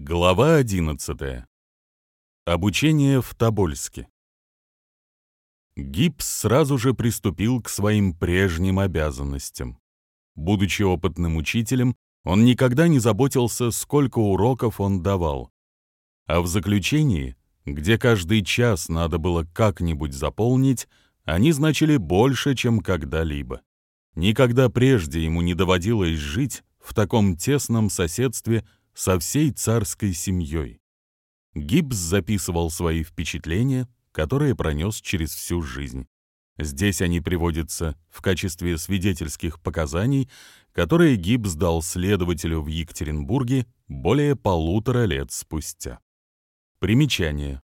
Глава 11. Обучение в Тобольске. Гипс сразу же приступил к своим прежним обязанностям. Будучи опытным учителем, он никогда не заботился, сколько уроков он давал. А в заключении, где каждый час надо было как-нибудь заполнить, они значили больше, чем когда-либо. Никогда прежде ему не доводилось жить в таком тесном соседстве со всей царской семьей. Гибс записывал свои впечатления, которые пронес через всю жизнь. Здесь они приводятся в качестве свидетельских показаний, которые Гибс дал следователю в Екатеринбурге более полутора лет спустя. Примечание.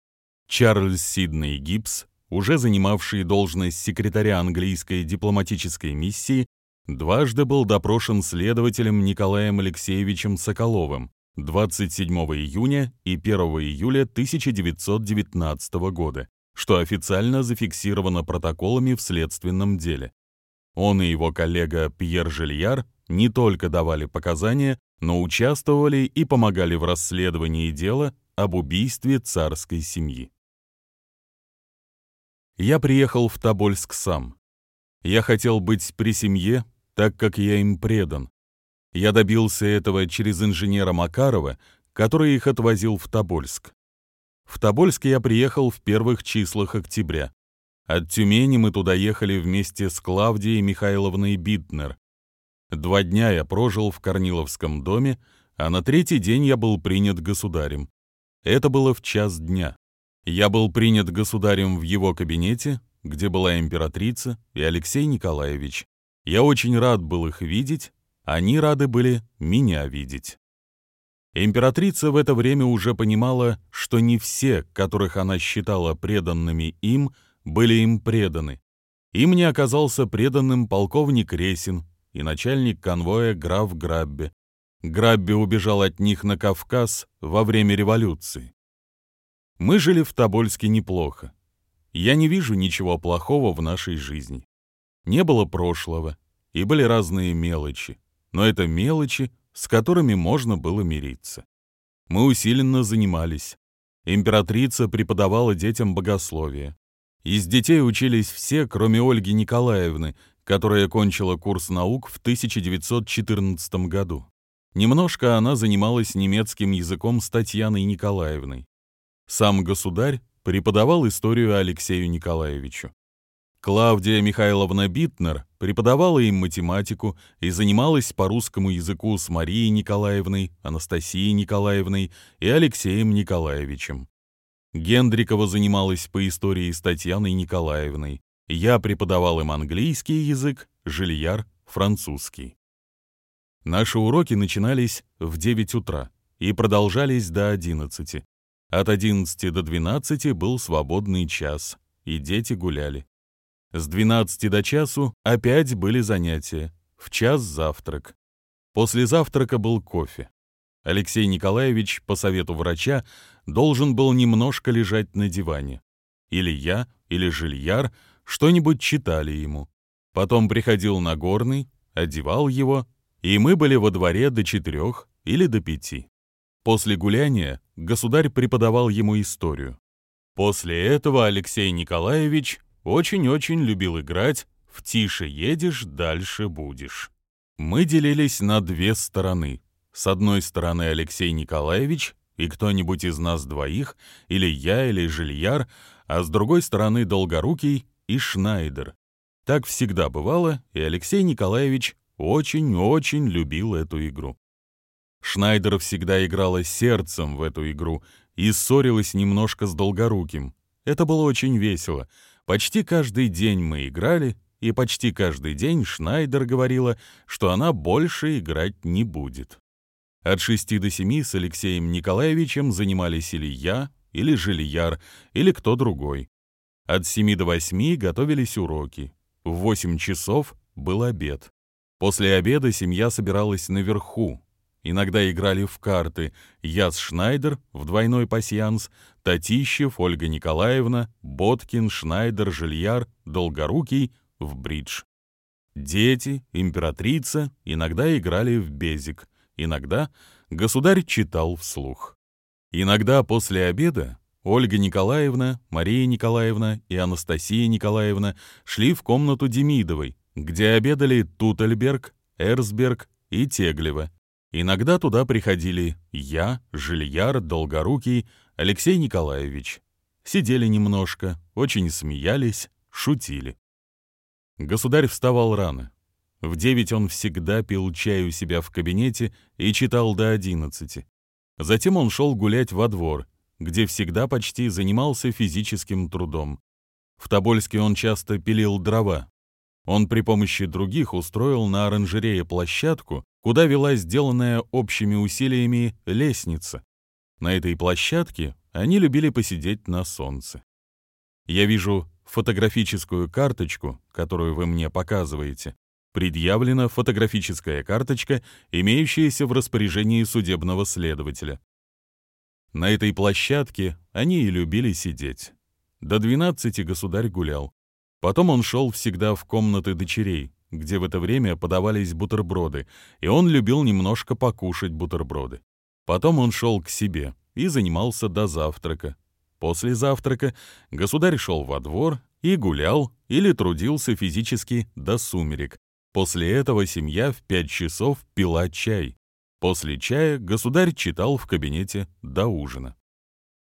Чарльз Сидней Гибс, уже занимавший должность секретаря английской дипломатической миссии, дважды был допрошен следователем Николаем Алексеевичем Соколовым, 27 июня и 1 июля 1919 года, что официально зафиксировано протоколами в следственном деле. Он и его коллега Пьер Жильяр не только давали показания, но участвовали и помогали в расследовании дела об убийстве царской семьи. Я приехал в Тобольск сам. Я хотел быть при семье, так как я им предан, я добился этого через инженера Макарова, который их отвозил в Тобольск. В Тобольск я приехал в первых числах октября. От Тюмени мы туда ехали вместе с Клавдией Михайловной Битнер. Два дня я прожил в Корниловском доме, а на третий день я был принят государем. Это было в час дня. Я был принят государем в его кабинете, где была императрица и Алексей Николаевич. Я очень рад был их видеть, они рады были меня видеть. Императрица в это время уже понимала, что не все, которых она считала преданными им, были им преданы. Им не оказался преданным полковник Ресин и начальник конвоя граф Граббе. Граббе убежал от них на Кавказ во время революции. Мы жили в Тобольске неплохо. Я не вижу ничего плохого в нашей жизни. Не было прошлого, и были разные мелочи но это мелочи, с которыми можно было мириться. Мы усиленно занимались. Императрица преподавала детям богословие. Из детей учились все, кроме Ольги Николаевны, которая кончила курс наук в 1914 году. Немножко она занималась немецким языком с Татьяной Николаевной. Сам государь преподавал историю Алексею Николаевичу. Клавдия Михайловна Битнер преподавала им математику и занималась по русскому языку с Марией Николаевной, Анастасией Николаевной и Алексеем Николаевичем. Гендрикова занималась по истории с Татьяной Николаевной. Я преподавал им английский язык, Жильяр — французский. Наши уроки начинались в 9 утра и продолжались до 11. От 11 до 12 был свободный час, и дети гуляли. С 12 до часу опять были занятия, в час завтрак. После завтрака был кофе. Алексей Николаевич, по совету врача, должен был немножко лежать на диване. Или я, или Жильяр что-нибудь читали ему. Потом приходил Нагорный, одевал его, и мы были во дворе до четырех или до пяти. После гуляния государь преподавал ему историю. После этого Алексей Николаевич очень-очень любил играть в «Тише едешь, дальше будешь». Мы делились на две стороны. С одной стороны Алексей Николаевич и кто-нибудь из нас двоих, или я, или Жильяр, а с другой стороны Долгорукий и Шнайдер. Так всегда бывало, и Алексей Николаевич очень-очень любил эту игру. Шнайдер всегда играла сердцем в эту игру и ссорилась немножко с Долгоруким. Это было очень весело — Почти каждый день мы играли, и почти каждый день Шнайдер говорила, что она больше играть не будет. От шести до семи с Алексеем Николаевичем занимались или я, или Жильяр, или кто другой. От семи до восьми готовились уроки. В восемь часов был обед. После обеда семья собиралась наверху, Иногда играли в карты Яс Шнайдер в двойной пасьянс, Татищев, Ольга Николаевна, Боткин, Шнайдер, Жильяр, Долгорукий в бридж. Дети, императрица иногда играли в безик, иногда государь читал вслух. Иногда после обеда Ольга Николаевна, Мария Николаевна и Анастасия Николаевна шли в комнату Демидовой, где обедали Тутельберг, Эрсберг и Теглева. Иногда туда приходили я, Жильяр, Долгорукий, Алексей Николаевич. Сидели немножко, очень смеялись, шутили. Государь вставал рано. В девять он всегда пил чай у себя в кабинете и читал до одиннадцати. Затем он шел гулять во двор, где всегда почти занимался физическим трудом. В Тобольске он часто пилил дрова. Он при помощи других устроил на оранжерее площадку, куда вела сделанная общими усилиями лестница. На этой площадке они любили посидеть на солнце. Я вижу фотографическую карточку, которую вы мне показываете. Предъявлена фотографическая карточка, имеющаяся в распоряжении судебного следователя. На этой площадке они и любили сидеть. До 12 государь гулял. Потом он шел всегда в комнаты дочерей, где в это время подавались бутерброды, и он любил немножко покушать бутерброды. Потом он шел к себе и занимался до завтрака. После завтрака государь шел во двор и гулял или трудился физически до сумерек. После этого семья в пять часов пила чай. После чая государь читал в кабинете до ужина.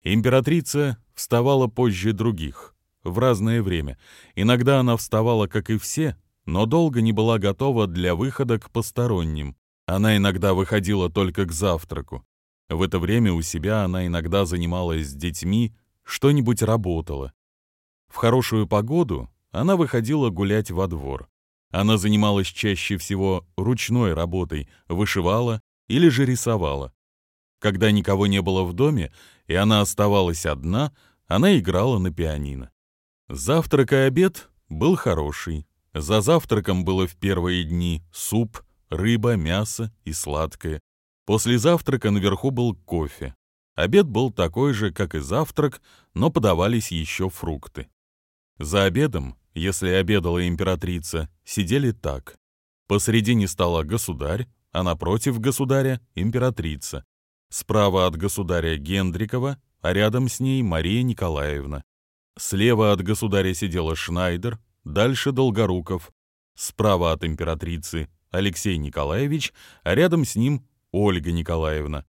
Императрица вставала позже других, в разное время. Иногда она вставала, как и все, но долго не была готова для выхода к посторонним. Она иногда выходила только к завтраку. В это время у себя она иногда занималась с детьми, что-нибудь работала. В хорошую погоду она выходила гулять во двор. Она занималась чаще всего ручной работой, вышивала, или же рисовала. Когда никого не было в доме, и она оставалась одна, она играла на пианино. Завтрак и обед был хороший. За завтраком было в первые дни суп, рыба, мясо и сладкое. После завтрака наверху был кофе. Обед был такой же, как и завтрак, но подавались еще фрукты. За обедом, если обедала императрица, сидели так. Посредине стола государь, а напротив государя — императрица. Справа от государя Гендрикова, а рядом с ней Мария Николаевна. Слева от государя сидела Шнайдер, дальше Долгоруков. Справа от императрицы Алексей Николаевич, а рядом с ним Ольга Николаевна.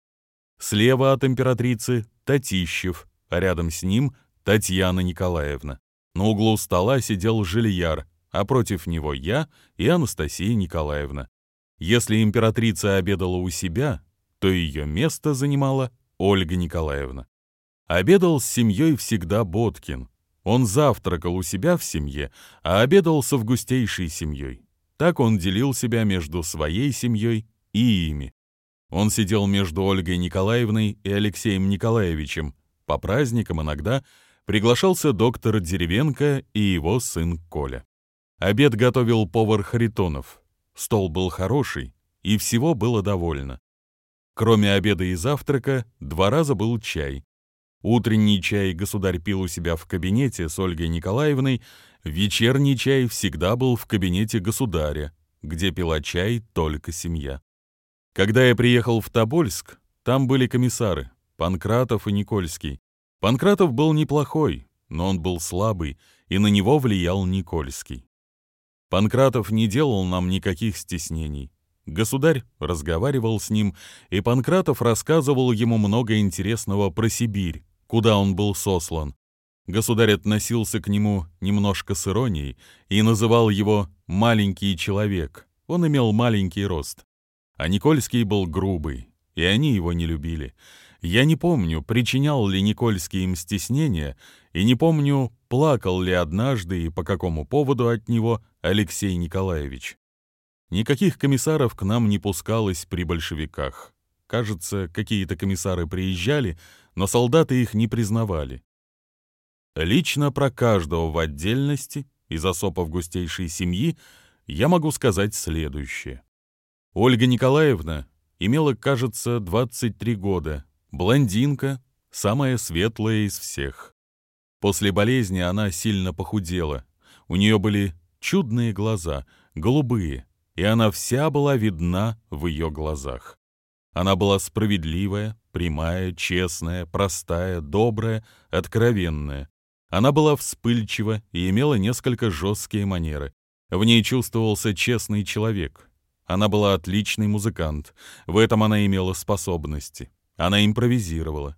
Слева от императрицы Татищев, а рядом с ним Татьяна Николаевна. На углу стола сидел Жильяр, а против него я и Анастасия Николаевна. Если императрица обедала у себя, то ее место занимала Ольга Николаевна. Обедал с семьей всегда Боткин. Он завтракал у себя в семье, а обедал с августейшей семьей. Так он делил себя между своей семьей и ими. Он сидел между Ольгой Николаевной и Алексеем Николаевичем. По праздникам иногда приглашался доктор Деревенко и его сын Коля. Обед готовил повар Харитонов. Стол был хороший, и всего было довольно. Кроме обеда и завтрака, два раза был чай. Утренний чай государь пил у себя в кабинете с Ольгой Николаевной, вечерний чай всегда был в кабинете государя, где пила чай только семья. Когда я приехал в Тобольск, там были комиссары, Панкратов и Никольский. Панкратов был неплохой, но он был слабый, и на него влиял Никольский. Панкратов не делал нам никаких стеснений. Государь разговаривал с ним, и Панкратов рассказывал ему много интересного про Сибирь, куда он был сослан. Государь относился к нему немножко с иронией и называл его «маленький человек». Он имел маленький рост. А Никольский был грубый, и они его не любили. Я не помню, причинял ли Никольский им стеснение, и не помню, плакал ли однажды и по какому поводу от него Алексей Николаевич. Никаких комиссаров к нам не пускалось при большевиках. Кажется, какие-то комиссары приезжали, но солдаты их не признавали. Лично про каждого в отдельности из особ августейшей семьи я могу сказать следующее. Ольга Николаевна имела, кажется, 23 года, Блондинка, самая светлая из всех. После болезни она сильно похудела. У нее были чудные глаза, голубые, и она вся была видна в ее глазах. Она была справедливая, прямая, честная, простая, добрая, откровенная. Она была вспыльчива и имела несколько жесткие манеры. В ней чувствовался честный человек. Она была отличный музыкант. В этом она имела способности. Она импровизировала.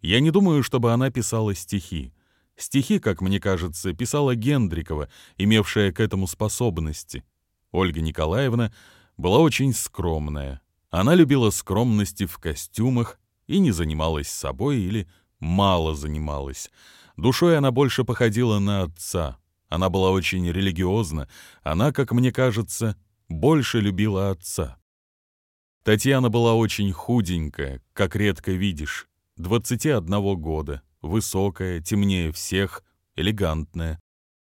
Я не думаю, чтобы она писала стихи. Стихи, как мне кажется, писала Гендрикова, имевшая к этому способности. Ольга Николаевна была очень скромная. Она любила скромности в костюмах и не занималась собой или мало занималась. Душой она больше походила на отца. Она была очень религиозна. Она, как мне кажется, больше любила отца. Татьяна была очень худенькая, как редко видишь, 21 года, высокая, темнее всех, элегантная.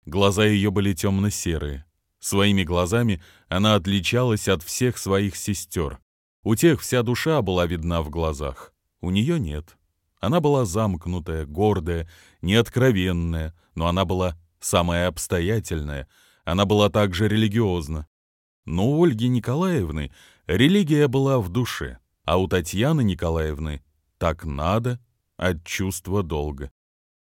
Глаза ее были темно-серые. Своими глазами она отличалась от всех своих сестер. У тех вся душа была видна в глазах, у нее нет. Она была замкнутая, гордая, неоткровенная, но она была самая обстоятельная, она была также религиозна. Но у Ольги Николаевны религия была в душе, а у Татьяны Николаевны так надо от чувства долга.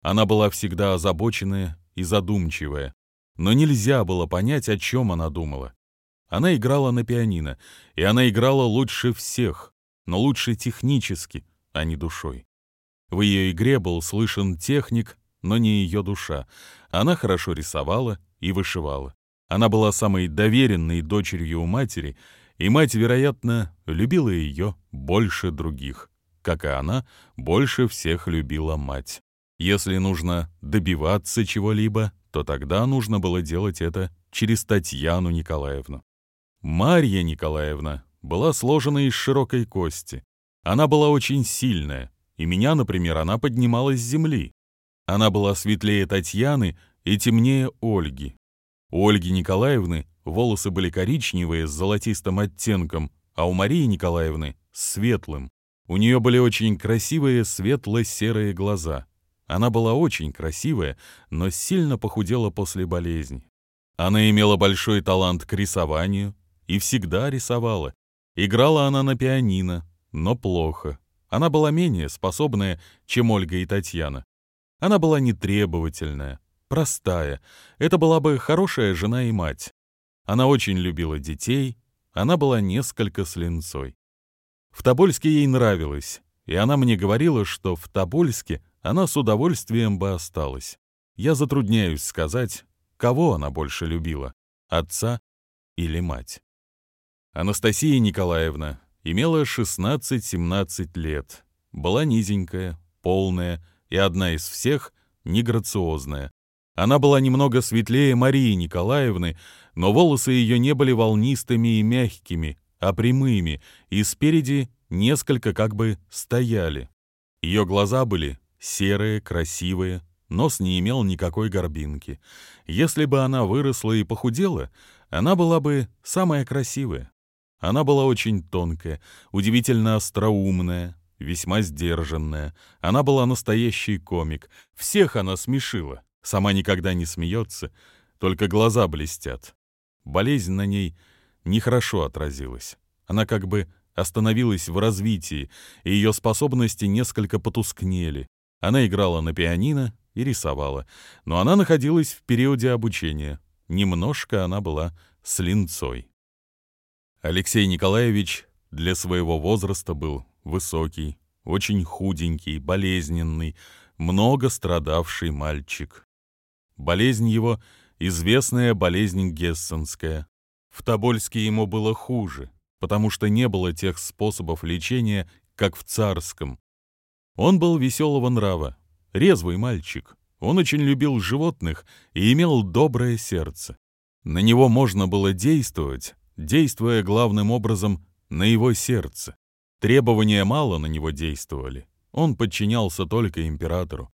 Она была всегда озабоченная и задумчивая, но нельзя было понять, о чем она думала. Она играла на пианино, и она играла лучше всех, но лучше технически, а не душой. В ее игре был слышен техник, но не ее душа. Она хорошо рисовала и вышивала. Она была самой доверенной дочерью у матери, и мать, вероятно, любила ее больше других, как и она больше всех любила мать. Если нужно добиваться чего-либо, то тогда нужно было делать это через Татьяну Николаевну. Марья Николаевна была сложена из широкой кости. Она была очень сильная, и меня, например, она поднимала с земли. Она была светлее Татьяны и темнее Ольги. У Ольги Николаевны волосы были коричневые с золотистым оттенком, а у Марии Николаевны — светлым. У нее были очень красивые светло-серые глаза. Она была очень красивая, но сильно похудела после болезни. Она имела большой талант к рисованию и всегда рисовала. Играла она на пианино, но плохо. Она была менее способная, чем Ольга и Татьяна. Она была нетребовательная, простая. Это была бы хорошая жена и мать. Она очень любила детей, она была несколько с. В Тобольске ей нравилось, и она мне говорила, что в Тобольске она с удовольствием бы осталась. Я затрудняюсь сказать, кого она больше любила, отца или мать. Анастасия Николаевна имела 16-17 лет, была низенькая, полная и одна из всех неграциозная. Она была немного светлее Марии Николаевны, но волосы ее не были волнистыми и мягкими, а прямыми, и спереди несколько как бы стояли. Ее глаза были серые, красивые, нос не имел никакой горбинки. Если бы она выросла и похудела, она была бы самая красивая. Она была очень тонкая, удивительно остроумная, весьма сдержанная. Она была настоящий комик. Всех она смешила. Сама никогда не смеется, только глаза блестят. Болезнь на ней нехорошо отразилась. Она как бы остановилась в развитии, и ее способности несколько потускнели. Она играла на пианино и рисовала, но она находилась в периоде обучения. Немножко она была с линцой. Алексей Николаевич для своего возраста был высокий, очень худенький, болезненный, много страдавший мальчик. Болезнь его — известная болезнь гессенская. В Тобольске ему было хуже, потому что не было тех способов лечения, как в царском. Он был веселого нрава, резвый мальчик. Он очень любил животных и имел доброе сердце. На него можно было действовать, действуя главным образом на его сердце. Требования мало на него действовали. Он подчинялся только императору.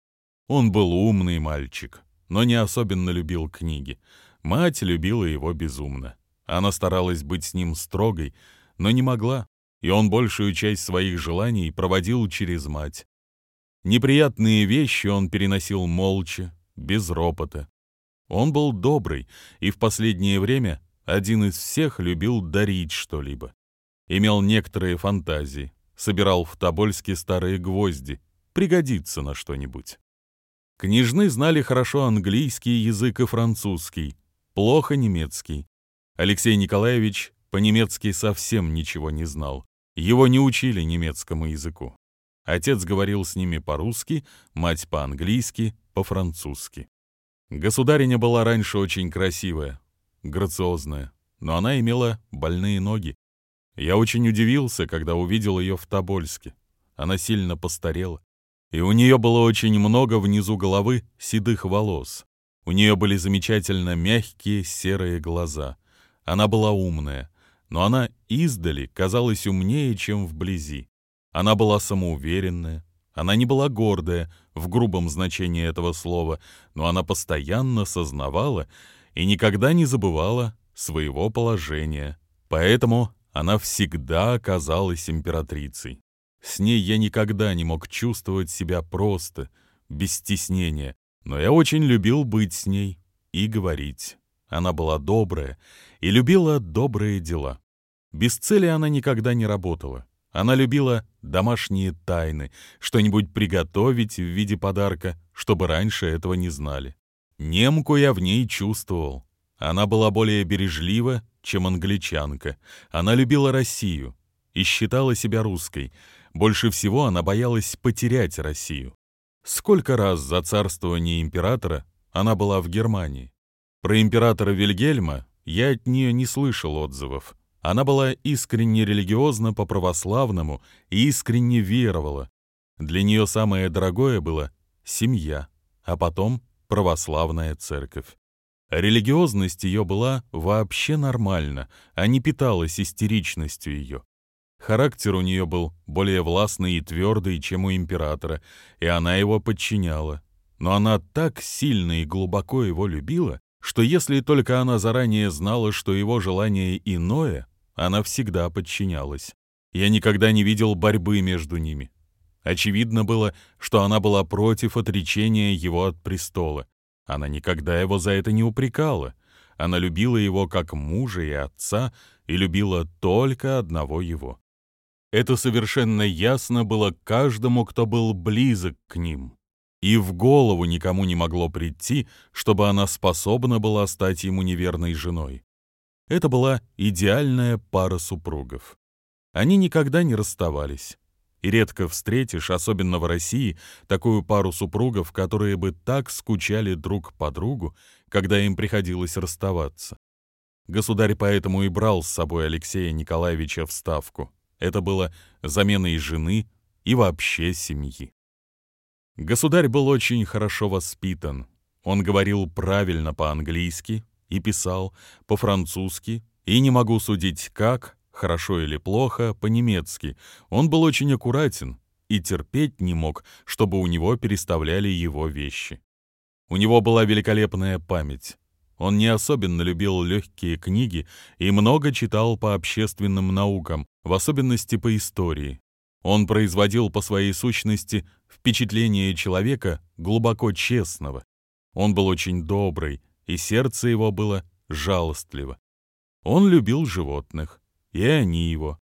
Он был умный мальчик, но не особенно любил книги. Мать любила его безумно. Она старалась быть с ним строгой, но не могла, и он большую часть своих желаний проводил через мать. Неприятные вещи он переносил молча, без ропота. Он был добрый и в последнее время один из всех любил дарить что-либо. Имел некоторые фантазии. собирал в Тобольске старые гвозди, пригодится на что-нибудь. Княжны знали хорошо английский язык и французский, плохо немецкий. Алексей Николаевич по-немецки совсем ничего не знал. Его не учили немецкому языку. Отец говорил с ними по-русски, мать по-английски, по-французски. Государиня была раньше очень красивая, грациозная, но она имела больные ноги. Я очень удивился, когда увидел ее в Тобольске. Она сильно постарела и у нее было очень много внизу головы седых волос. У нее были замечательно мягкие серые глаза. Она была умная, но она издали казалась умнее, чем вблизи. Она была самоуверенная, она не была гордая в грубом значении этого слова, но она постоянно сознавала и никогда не забывала своего положения. Поэтому она всегда оказалась императрицей. С ней я никогда не мог чувствовать себя просто, без стеснения, но я очень любил быть с ней и говорить. Она была добрая и любила добрые дела. Без цели она никогда не работала. Она любила домашние тайны, что-нибудь приготовить в виде подарка, чтобы раньше этого не знали. Немку я в ней чувствовал. Она была более бережлива, чем англичанка. Она любила Россию и считала себя русской, больше всего она боялась потерять Россию. Сколько раз за царствование императора она была в Германии. Про императора Вильгельма я от нее не слышал отзывов. Она была искренне религиозна по-православному и искренне веровала. Для нее самое дорогое было семья, а потом православная церковь. Религиозность ее была вообще нормальна, а не питалась истеричностью ее. Характер у нее был более властный и твердый, чем у императора, и она его подчиняла. Но она так сильно и глубоко его любила, что если только она заранее знала, что его желание иное, она всегда подчинялась. Я никогда не видел борьбы между ними. Очевидно было, что она была против отречения его от престола. Она никогда его за это не упрекала. Она любила его как мужа и отца и любила только одного его. Это совершенно ясно было каждому, кто был близок к ним. И в голову никому не могло прийти, чтобы она способна была стать ему неверной женой. Это была идеальная пара супругов. Они никогда не расставались. И редко встретишь, особенно в России, такую пару супругов, которые бы так скучали друг по другу, когда им приходилось расставаться. Государь поэтому и брал с собой Алексея Николаевича в Ставку. Это было заменой жены и вообще семьи. Государь был очень хорошо воспитан. Он говорил правильно по-английски и писал по-французски, и не могу судить как, хорошо или плохо, по-немецки. Он был очень аккуратен и терпеть не мог, чтобы у него переставляли его вещи. У него была великолепная память. Он не особенно любил легкие книги и много читал по общественным наукам, в особенности по истории. Он производил по своей сущности впечатление человека глубоко честного. Он был очень добрый, и сердце его было жалостливо. Он любил животных, и они его.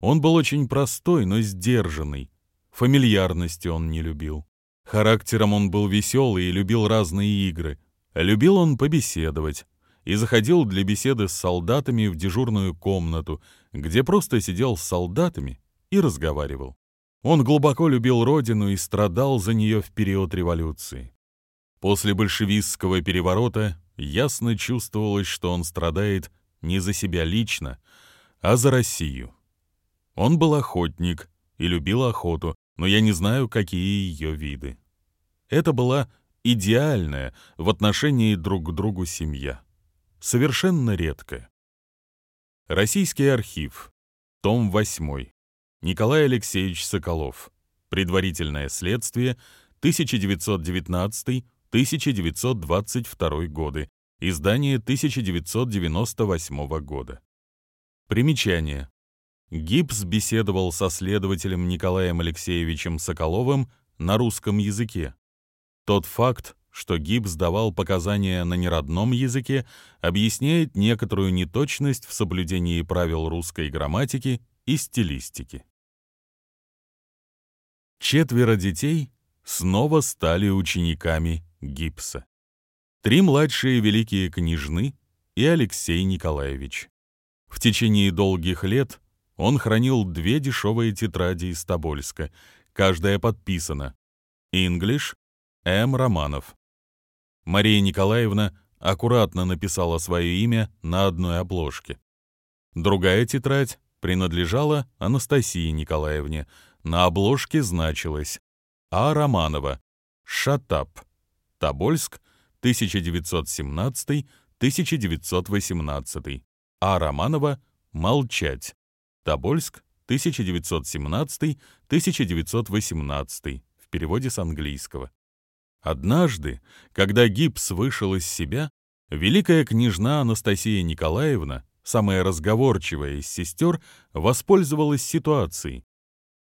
Он был очень простой, но сдержанный. Фамильярности он не любил. Характером он был веселый и любил разные игры — Любил он побеседовать и заходил для беседы с солдатами в дежурную комнату, где просто сидел с солдатами и разговаривал. Он глубоко любил родину и страдал за нее в период революции. После большевистского переворота ясно чувствовалось, что он страдает не за себя лично, а за Россию. Он был охотник и любил охоту, но я не знаю, какие ее виды. Это была идеальная в отношении друг к другу семья. Совершенно редкая. Российский архив. Том 8. Николай Алексеевич Соколов. Предварительное следствие. 1919-1922 годы. Издание 1998 года. Примечание. Гибс беседовал со следователем Николаем Алексеевичем Соколовым на русском языке. Тот факт, что Гибс давал показания на неродном языке, объясняет некоторую неточность в соблюдении правил русской грамматики и стилистики. четверо детей снова стали учениками Гипса. Три младшие великие княжны и Алексей Николаевич. В течение долгих лет он хранил две дешевые тетради из Тобольска, каждая подписана «English М. Романов». Мария Николаевна аккуратно написала свое имя на одной обложке. Другая тетрадь принадлежала Анастасии Николаевне. На обложке значилось «А. Романова. Шатап. Тобольск. 1917-1918. А. Романова. Молчать. Тобольск. 1917-1918. В переводе с английского. Однажды, когда Гипс вышел из себя, великая княжна Анастасия Николаевна, самая разговорчивая из сестер, воспользовалась ситуацией.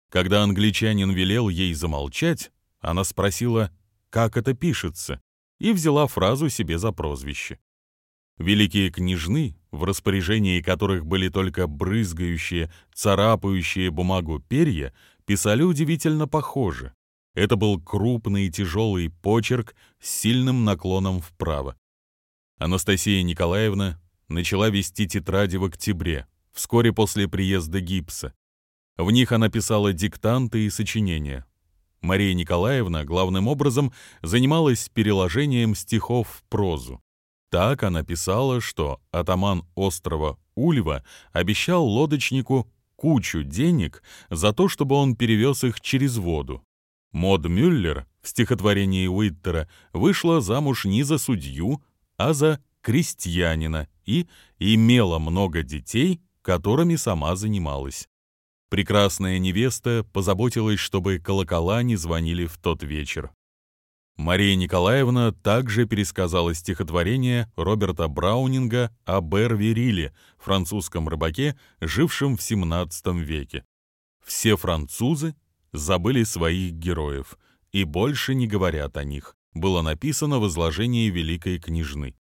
Когда англичанин велел ей замолчать, она спросила, как это пишется, и взяла фразу себе за прозвище. Великие княжны, в распоряжении которых были только брызгающие, царапающие бумагу перья, писали удивительно похоже. Это был крупный и тяжелый почерк с сильным наклоном вправо. Анастасия Николаевна начала вести тетради в октябре, вскоре после приезда гипса. В них она писала диктанты и сочинения. Мария Николаевна главным образом занималась переложением стихов в прозу. Так она писала, что атаман острова Ульва обещал лодочнику кучу денег за то, чтобы он перевез их через воду. Мод Мюллер в стихотворении Уиттера вышла замуж не за судью, а за крестьянина и имела много детей, которыми сама занималась. Прекрасная невеста позаботилась, чтобы колокола не звонили в тот вечер. Мария Николаевна также пересказала стихотворение Роберта Браунинга о Бервериле, французском рыбаке, жившем в XVII веке. Все французы забыли своих героев и больше не говорят о них, было написано в изложении Великой княжны.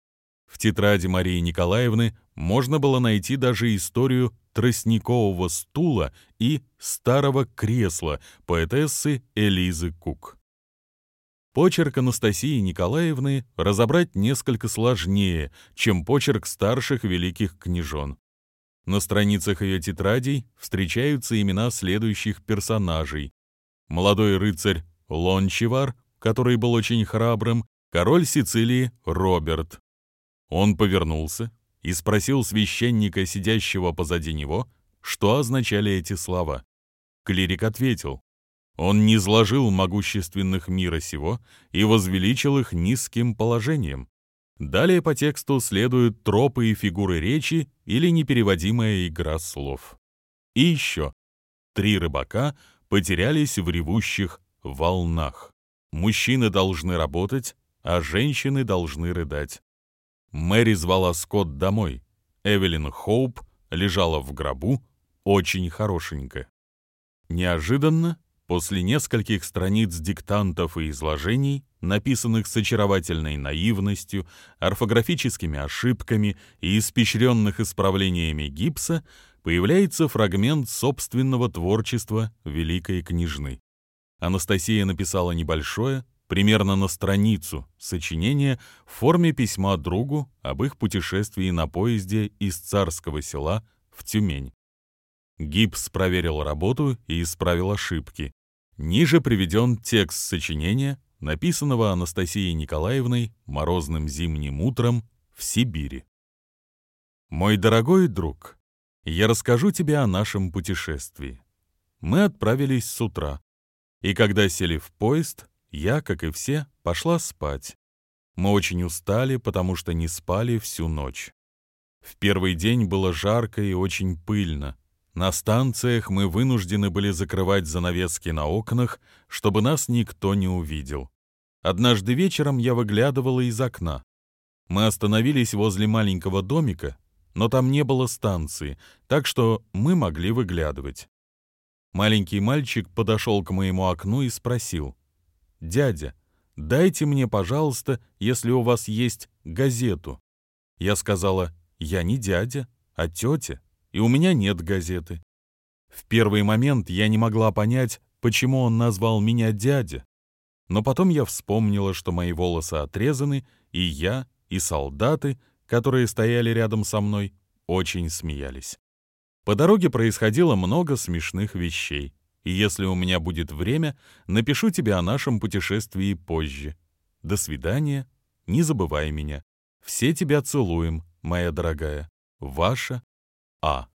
В тетради Марии Николаевны можно было найти даже историю тростникового стула и старого кресла поэтессы Элизы Кук. Почерк Анастасии Николаевны разобрать несколько сложнее, чем почерк старших великих княжон. На страницах ее тетрадей встречаются имена следующих персонажей. Молодой рыцарь Лончевар, который был очень храбрым, король Сицилии Роберт. Он повернулся и спросил священника, сидящего позади него, что означали эти слова. Клирик ответил, он не изложил могущественных мира сего и возвеличил их низким положением. Далее по тексту следуют тропы и фигуры речи или непереводимая игра слов. И еще. Три рыбака потерялись в ревущих волнах. Мужчины должны работать, а женщины должны рыдать. Мэри звала Скотт домой. Эвелин Хоуп лежала в гробу, очень хорошенько. Неожиданно После нескольких страниц диктантов и изложений, написанных с очаровательной наивностью, орфографическими ошибками и испещренных исправлениями гипса, появляется фрагмент собственного творчества великой княжны. Анастасия написала небольшое, примерно на страницу, сочинение в форме письма другу об их путешествии на поезде из Царского села в Тюмень. Гипс проверил работу и исправил ошибки. Ниже приведен текст сочинения, написанного Анастасией Николаевной морозным зимним утром в Сибири. «Мой дорогой друг, я расскажу тебе о нашем путешествии. Мы отправились с утра, и когда сели в поезд, я, как и все, пошла спать. Мы очень устали, потому что не спали всю ночь. В первый день было жарко и очень пыльно, на станциях мы вынуждены были закрывать занавески на окнах, чтобы нас никто не увидел. Однажды вечером я выглядывала из окна. Мы остановились возле маленького домика, но там не было станции, так что мы могли выглядывать. Маленький мальчик подошел к моему окну и спросил, «Дядя, дайте мне, пожалуйста, если у вас есть газету». Я сказала, «Я не дядя, а тетя» и у меня нет газеты. В первый момент я не могла понять, почему он назвал меня дядя. Но потом я вспомнила, что мои волосы отрезаны, и я, и солдаты, которые стояли рядом со мной, очень смеялись. По дороге происходило много смешных вещей, и если у меня будет время, напишу тебе о нашем путешествии позже. До свидания, не забывай меня. Все тебя целуем, моя дорогая. Ваша А.